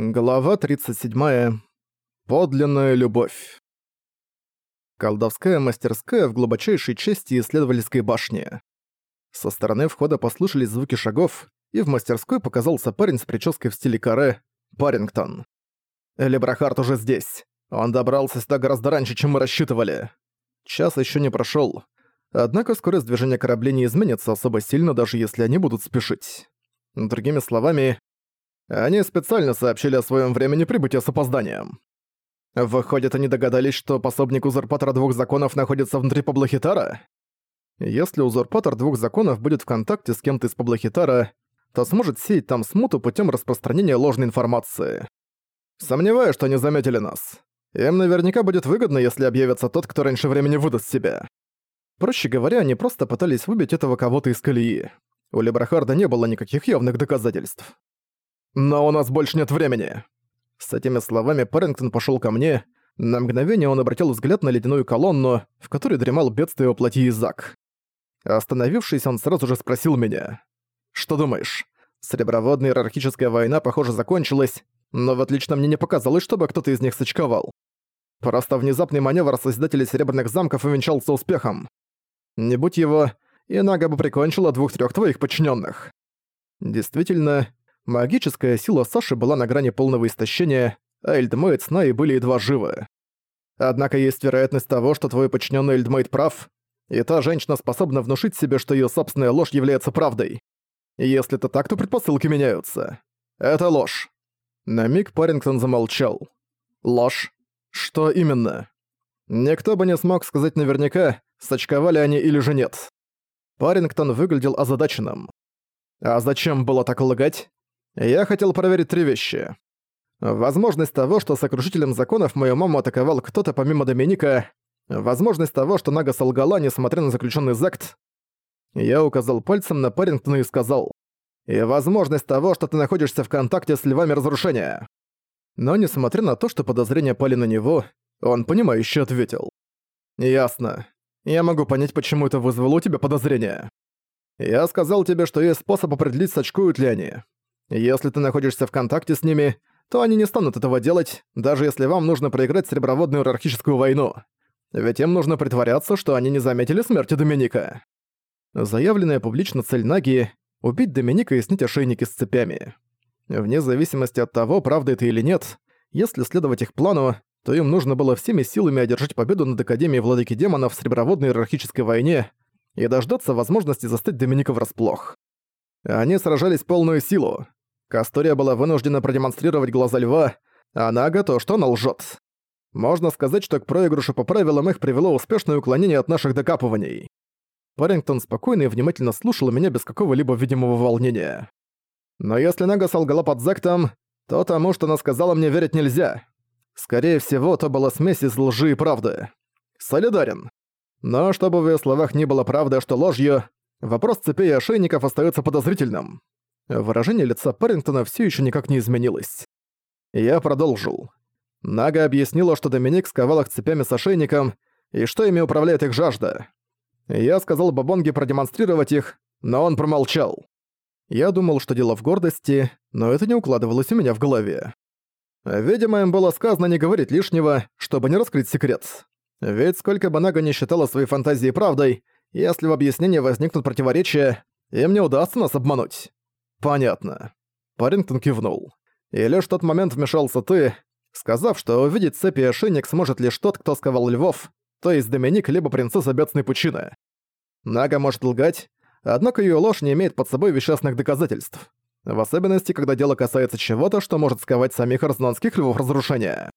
Глава 37. Подлинная любовь. Колдовская мастерская в глубочайшей части исследовательской башни. Со стороны входа послышались звуки шагов, и в мастерской показался парень с прической в стиле каре — Парингтон. Элибрахард уже здесь. Он добрался сюда гораздо раньше, чем мы рассчитывали. Час еще не прошел. Однако скорость движения кораблей не изменится особо сильно, даже если они будут спешить. Другими словами, они специально сообщили о своем времени прибытия с опозданием. Выходит, они догадались, что пособник узурпатора двух законов находится внутри Паблохитара? Если узурпатор двух законов будет в контакте с кем-то из Паблохитара, то сможет сеять там смуту путем распространения ложной информации. Сомневаюсь, что они заметили нас. Им наверняка будет выгодно, если объявится тот, кто раньше времени выдаст себя. Проще говоря, они просто пытались выбить этого кого-то из колеи. У Лебрахарда не было никаких явных доказательств. «Но у нас больше нет времени!» С этими словами Парингтон пошёл ко мне. На мгновение он обратил взгляд на ледяную колонну, в которой дремал бедствие воплоти Изак. Остановившись, он сразу же спросил меня. «Что думаешь? Среброводная иерархическая война, похоже, закончилась, но вот лично мне не показалось, чтобы кто-то из них сочковал. Просто внезапный маневр Созидателей Серебряных Замков увенчался успехом. Не будь его, Инага бы прикончила двух-трёх твоих подчинённых. Действительно, Магическая сила Саши была на грани полного истощения, а Эльдмейт с Наи были едва живы. Однако есть вероятность того, что твой подчиненный Эльдмейт прав, и та женщина способна внушить себе, что ее собственная ложь является правдой. Если это так, то предпосылки меняются. Это ложь. На миг Парингтон замолчал. Ложь? Что именно? Никто бы не смог сказать наверняка, сочковали они или же нет. Парингтон выглядел озадаченным. А зачем было так лгать? Я хотел проверить три вещи. Возможность того, что сокрушителем законов мою маму атаковал кто-то помимо Доминика. Возможность того, что Нага солгала, несмотря на заключенный закт. Я указал пальцем на Парингтона и сказал. И возможность того, что ты находишься в контакте с львами разрушения. Но несмотря на то, что подозрения пали на него, он понимающе ответил. «Ясно. Я могу понять, почему это вызвало у тебя подозрения. Я сказал тебе, что есть способ определить, сочкуют ли они. Если ты находишься в контакте с ними, то они не станут этого делать, даже если вам нужно проиграть среброводную иерархическую войну. Ведь им нужно притворяться, что они не заметили смерти Доминика. Заявленная публично цель Наги — убить Доминика и снять ошейники с цепями. Вне зависимости от того, правда это или нет, если следовать их плану, то им нужно было всеми силами одержать победу над Академией Владыки Демонов в среброводной иерархической войне и дождаться возможности застать Доминика врасплох. Они сражались полную силу, Кастория была вынуждена продемонстрировать глаза льва, а Нага то, что она лжет. Можно сказать, что к проигрышу по правилам их привело успешное уклонение от наших докапываний. Парингтон спокойно и внимательно слушал меня без какого-либо видимого волнения. Но если Нага солгала под Зектом, то тому, что она сказала, мне верить нельзя. Скорее всего, то была смесь из лжи и правды. Солидарен. Но чтобы в её словах не было правды, а что ложью, вопрос цепей и ошейников остаётся подозрительным. Выражение лица Парингтона все еще никак не изменилось. Я продолжил. Нага объяснила, что Доминик сковал их цепями с ошейником, и что ими управляет их жажда. Я сказал Бабонге продемонстрировать их, но он промолчал. Я думал, что дело в гордости, но это не укладывалось у меня в голове. Видимо, им было сказано не говорить лишнего, чтобы не раскрыть секрет. Ведь сколько бы Нага не считала свои фантазии правдой, если в объяснении возникнут противоречия, им не удастся нас обмануть. «Понятно». Парингтон кивнул. «И лишь в тот момент вмешался ты, сказав, что увидеть цепи и ошейник сможет лишь тот, кто сковал львов, то есть Доминик либо принцесса Бедсной Пучины. Нага может лгать, однако её ложь не имеет под собой вещественных доказательств. В особенности, когда дело касается чего-то, что может сковать самих арзнанских львов разрушения.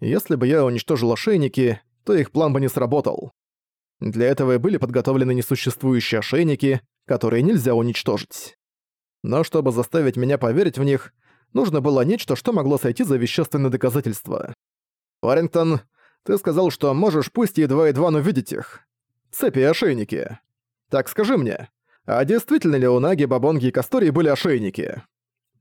Если бы я уничтожил ошейники, то их план бы не сработал. Для этого и были подготовлены несуществующие ошейники, которые нельзя уничтожить но чтобы заставить меня поверить в них, нужно было нечто, что могло сойти за вещественное доказательство. «Парингтон, ты сказал, что можешь пусть едва-едва, но видеть их. Цепи и ошейники. Так скажи мне, а действительно ли у Наги, Бабонги и Кастории были ошейники?»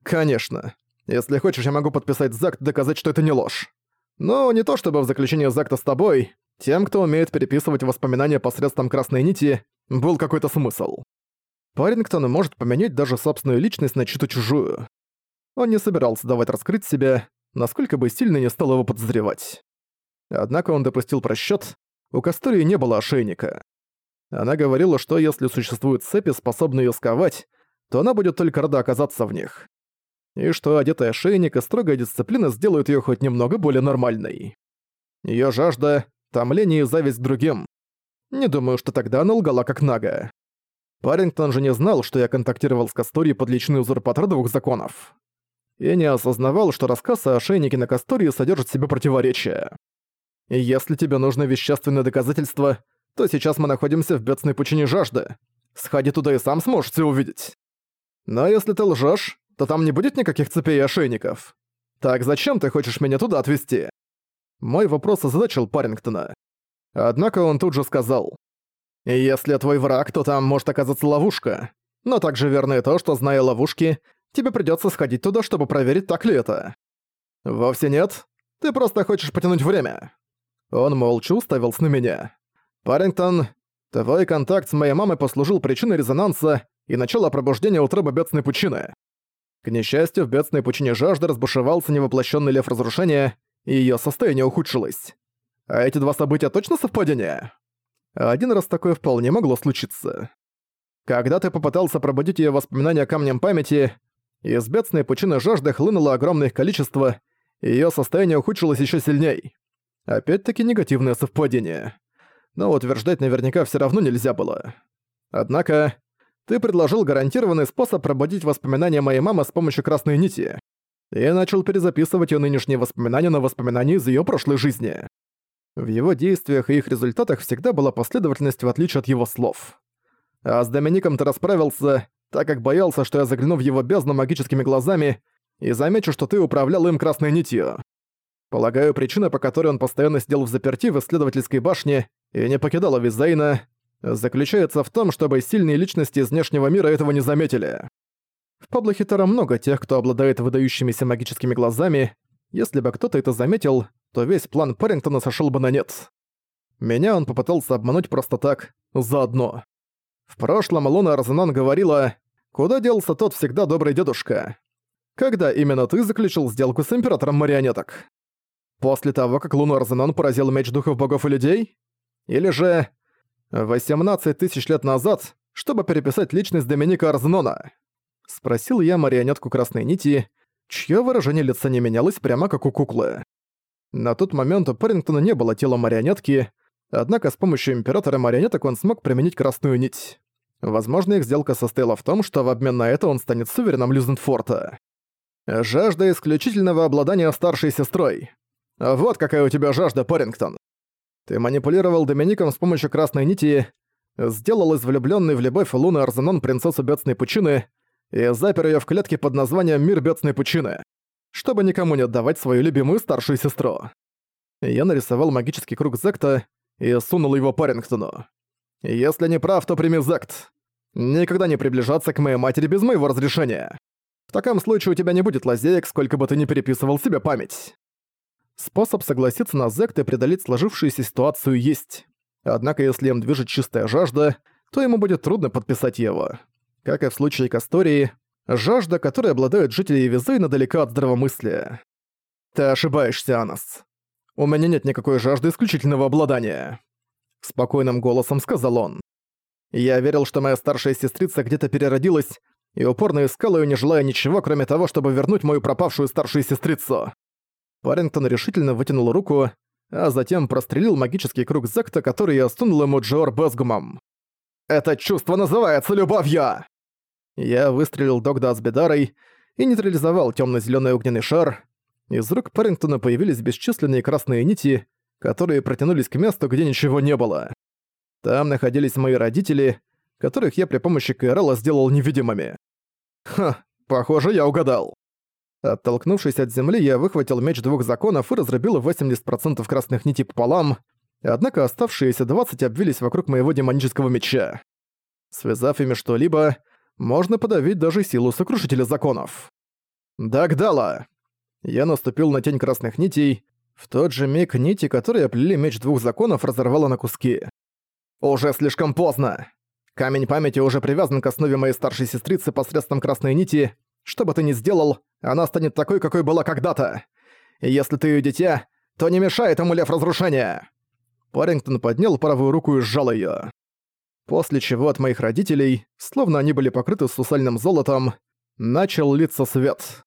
«Конечно. Если хочешь, я могу подписать Закт и доказать, что это не ложь. Но не то чтобы в заключении Закта с тобой, тем, кто умеет переписывать воспоминания посредством красной нити, был какой-то смысл. Парингтон может поменять даже собственную личность на чью-то чужую. Он не собирался давать раскрыть себя, насколько бы сильно не стал его подозревать. Однако он допустил просчёт, у Кастории не было ошейника. Она говорила, что если существуют цепи, способные её сковать, то она будет только рада оказаться в них. И что одетый ошейник и строгая дисциплина сделают её хоть немного более нормальной. Её жажда, томление и зависть другим. Не думаю, что тогда она лгала как Нага. Парингтон же не знал, что я контактировал с Касторией под личный узурпатор двух законов. И не осознавал, что рассказ о ошейнике на Кастории содержит в себе противоречия. И если тебе нужно вещественное доказательство, то сейчас мы находимся в бедственной пучине жажды. Сходи туда и сам сможешь все увидеть. Но если ты лжешь, то там не будет никаких цепей и ошейников. Так зачем ты хочешь меня туда отвезти? Мой вопрос озадачил Парингтона. Однако он тут же сказал. «Если твой враг, то там может оказаться ловушка. Но также верно и то, что, зная ловушки, тебе придётся сходить туда, чтобы проверить, так ли это». «Вовсе нет. Ты просто хочешь потянуть время». Он молча уставился на меня. «Парингтон, твой контакт с моей мамой послужил причиной резонанса и начала пробуждения утробы бедственной пучины. К несчастью, в бедственной пучине жажды разбушевался невоплощенный лев разрушения, и ее состояние ухудшилось. А эти два события точно совпадение? Один раз такое вполне могло случиться. Когда ты попытался пробудить ее воспоминания камнем памяти, из бедственной пучины жажды хлынуло огромное количество, и её состояние ухудшилось еще сильней. Опять-таки негативное совпадение. Но утверждать наверняка все равно нельзя было. Однако, ты предложил гарантированный способ пробудить воспоминания моей мамы с помощью красной нити. И начал перезаписывать ее нынешние воспоминания на воспоминания из ее прошлой жизни. В его действиях и их результатах всегда была последовательность в отличие от его слов. А с Домиником ты расправился, так как боялся, что я загляну в его бездну магическими глазами и замечу, что ты управлял им красной нитью. Полагаю, причина, по которой он постоянно сидел в заперти в исследовательской башне и не покидал Авизейна, заключается в том, чтобы сильные личности из внешнего мира этого не заметили. В Паблохитера много тех, кто обладает выдающимися магическими глазами. Если бы кто-то это заметил, то весь план Парингтона сошел бы на нет. Меня он попытался обмануть просто так, заодно. В прошлом Луна Арзенан говорила, «Куда делся тот всегда добрый дедушка?» Когда именно ты заключил сделку с Императором Марионеток? После того, как Луна Арзенан поразил меч духов богов и людей? Или же 18 тысяч лет назад, чтобы переписать личность Доминика Арзенона?» Спросил я марионетку Красной Нити, чье выражение лица не менялось прямо как у куклы. На тот момент у Парингтона не было тела марионетки, однако с помощью Императора марионеток он смог применить Красную Нить. Возможно, их сделка состояла в том, что в обмен на это он станет сувереном Люзенфорта. «Жажда исключительного обладания старшей сестрой. Вот какая у тебя жажда, Парингтон. Ты манипулировал Домиником с помощью красной нити, сделал из влюблённой в любовь Луны Арзенон принцессу Бедственной Пучины и запер её в клетке под названием «Мир Бедственной Пучины», чтобы никому не отдавать свою любимую старшую сестру. Я нарисовал магический круг Зекта и сунул его Парингтону. «Если не прав, то прими Зект. Никогда не приближаться к моей матери без моего разрешения. В таком случае у тебя не будет лазеек, сколько бы ты ни переписывал себе память». Способ согласиться на зект и преодолеть сложившуюся ситуацию есть. Однако если им движет чистая жажда, то ему будет трудно подписать его. Как и в случае Кастории, жажда, которой обладают жители Евизейна, далека от здравомыслия. Ты ошибаешься, Анас. У меня нет никакой жажды исключительного обладания. Спокойным голосом сказал он. Я верил, что моя старшая сестрица где-то переродилась, и упорно искал её, не желая ничего, кроме того, чтобы вернуть мою пропавшую старшую сестрицу. Парингтон решительно вытянул руку, а затем прострелил магический круг Зекта, который я сунул ему Джор Безгумом. «Это чувство называется любовью!» Я выстрелил Догда с Бедарой и нейтрализовал темно-зеленый огненный шар. Из рук Парингтона появились бесчисленные красные нити, которые протянулись к месту, где ничего не было. Там находились мои родители, которых я при помощи Кайрала сделал невидимыми. Ха, похоже, я угадал. Оттолкнувшись от земли, я выхватил меч двух законов и разрубил 80% красных нитей пополам, однако оставшиеся 20 обвились вокруг моего демонического меча. Связав ими что-либо, можно подавить даже силу сокрушителя законов. Дагдала! Я наступил на тень красных нитей. В тот же миг нити, которые оплели меч двух законов, разорвало на куски. Уже слишком поздно. Камень памяти уже привязан к основе моей старшей сестрицы посредством красной нити, Что бы ты ни сделал, она станет такой, какой была когда-то. И если ты её дитя, то не мешай этому лев разрушения!» Парингтон поднял правую руку и сжал её. После чего от моих родителей, словно они были покрыты сусальным золотом, начал литься свет.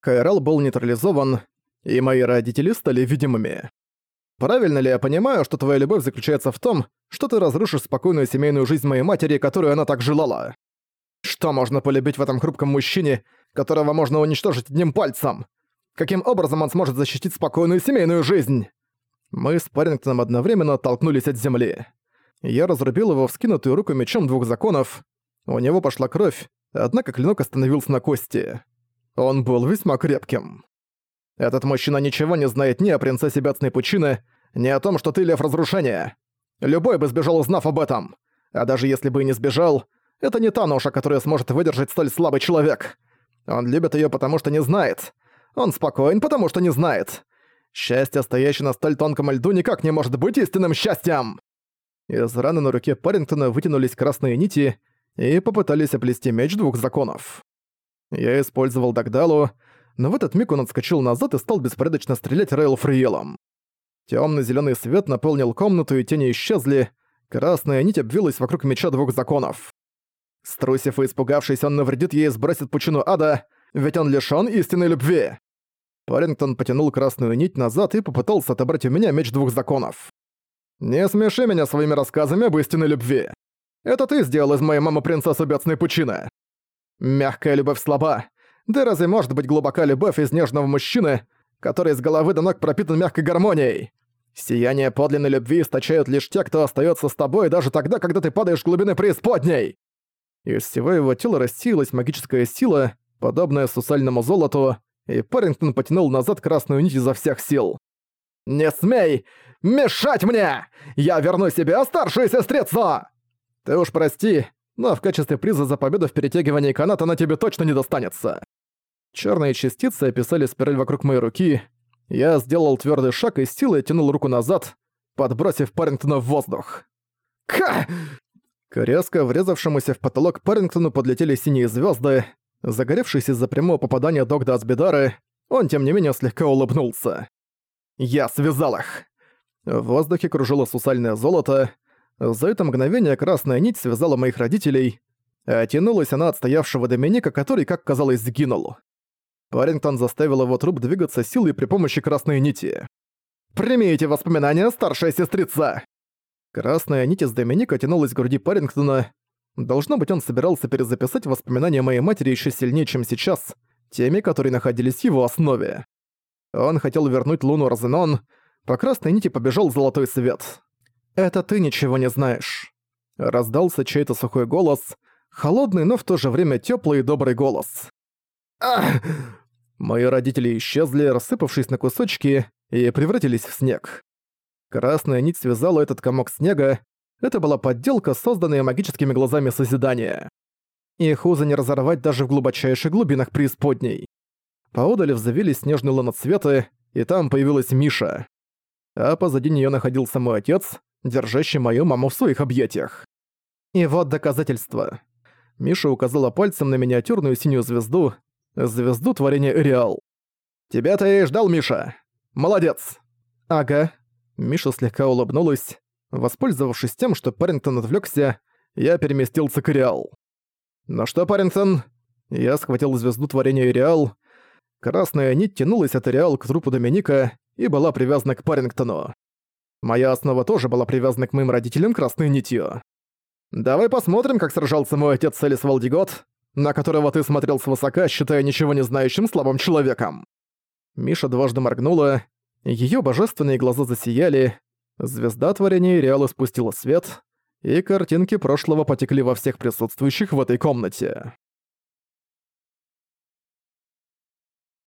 Кайрал был нейтрализован, и мои родители стали видимыми. Правильно ли я понимаю, что твоя любовь заключается в том, что ты разрушишь спокойную семейную жизнь моей матери, которую она так желала? Что можно полюбить в этом хрупком мужчине, которого можно уничтожить одним пальцем? Каким образом он сможет защитить спокойную семейную жизнь? Мы с Парингтоном одновременно оттолкнулись от земли. Я разрубил его вскинутую руку мечом двух законов. У него пошла кровь, однако клинок остановился на кости. Он был весьма крепким. Этот мужчина ничего не знает ни о принцессе Бедственной Пучины, ни о том, что ты лев разрушения. Любой бы сбежал, узнав об этом. А даже если бы и не сбежал, это не та ноша, которая сможет выдержать столь слабый человек. Он любит её, потому что не знает. Он спокоен, потому что не знает. Счастье, стоящее на столь тонком льду, никак не может быть истинным счастьем. Из раны на руке Парингтона вытянулись красные нити и попытались оплести меч двух законов. Я использовал Дагдалу, но в этот миг он отскочил назад и стал беспорядочно стрелять Рейл Фриелом. Тёмно-зелёный свет наполнил комнату, и тени исчезли, красная нить обвилась вокруг меча двух законов. Струсив и испугавшись, он навредит ей и сбросит пучину ада, ведь он лишён истинной любви. Парингтон потянул красную нить назад и попытался отобрать у меня меч двух законов. «Не смеши меня своими рассказами об истинной любви. Это ты сделал из моей мамы принцессу бедственной пучины. Мягкая любовь слаба, да разве может быть глубока любовь из нежного мужчины, который с головы до ног пропитан мягкой гармонией? Сияние подлинной любви источают лишь те, кто остается с тобой даже тогда, когда ты падаешь в глубины преисподней. Из всего его тела рассеялась магическая сила, подобная сусальному золоту, и Парингтон потянул назад красную нить изо всех сил. «Не смей мешать мне! Я верну себе старшую сестрицу!» «Ты уж прости, но в качестве приза за победу в перетягивании каната она тебе точно не достанется». Черные частицы описали спираль вокруг моей руки. Я сделал твердый шаг и с силой тянул руку назад, подбросив Парингтона в воздух. «Ка!» К резко врезавшемуся в потолок Парингтону подлетели синие звезды. Загоревшись из-за прямого попадания Догда Асбидары, он тем не менее слегка улыбнулся. «Я связал их!» В воздухе кружило сусальное золото. За это мгновение красная нить связала моих родителей, а она от стоявшего Доминика, который, как казалось, сгинул. Парингтон заставил его труп двигаться силой при помощи красной нити. «Прими эти воспоминания, старшая сестрица!» Красная нить из Доминика тянулась к груди Парингтона. Должно быть, он собирался перезаписать воспоминания моей матери еще сильнее, чем сейчас, теми, которые находились в его основе. Он хотел вернуть Луну Розенон, по красной нити побежал золотой свет. «Это ты ничего не знаешь». Раздался чей-то сухой голос, холодный, но в то же время теплый и добрый голос. Ах! Мои родители исчезли, рассыпавшись на кусочки, и превратились в снег. Красная нить связала этот комок снега. Это была подделка, созданная магическими глазами Созидания. Их узы не разорвать даже в глубочайших глубинах преисподней. Поодаль взвились снежные луноцветы, и там появилась Миша. А позади нее находился мой отец, держащий мою маму в своих объятиях. И вот доказательство. Миша указала пальцем на миниатюрную синюю звезду, звезду творения Эриал. «Тебя-то я и ждал, Миша! Молодец!» «Ага». Миша слегка улыбнулась. Воспользовавшись тем, что Парингтон отвлекся, я переместился к Эриал. «Ну что, Парингтон?» Я схватил звезду творения Эриал. Красная нить тянулась от Эриал к трупу Доминика и была привязана к Парингтону. Моя основа тоже была привязана к моим родителям красной нитью. «Давай посмотрим, как сражался мой отец Элис Валдигот, на которого ты смотрел свысока, считая ничего не знающим слабым человеком». Миша дважды моргнула, ее божественные глаза засияли, звезда творения Реала спустила свет, и картинки прошлого потекли во всех присутствующих в этой комнате.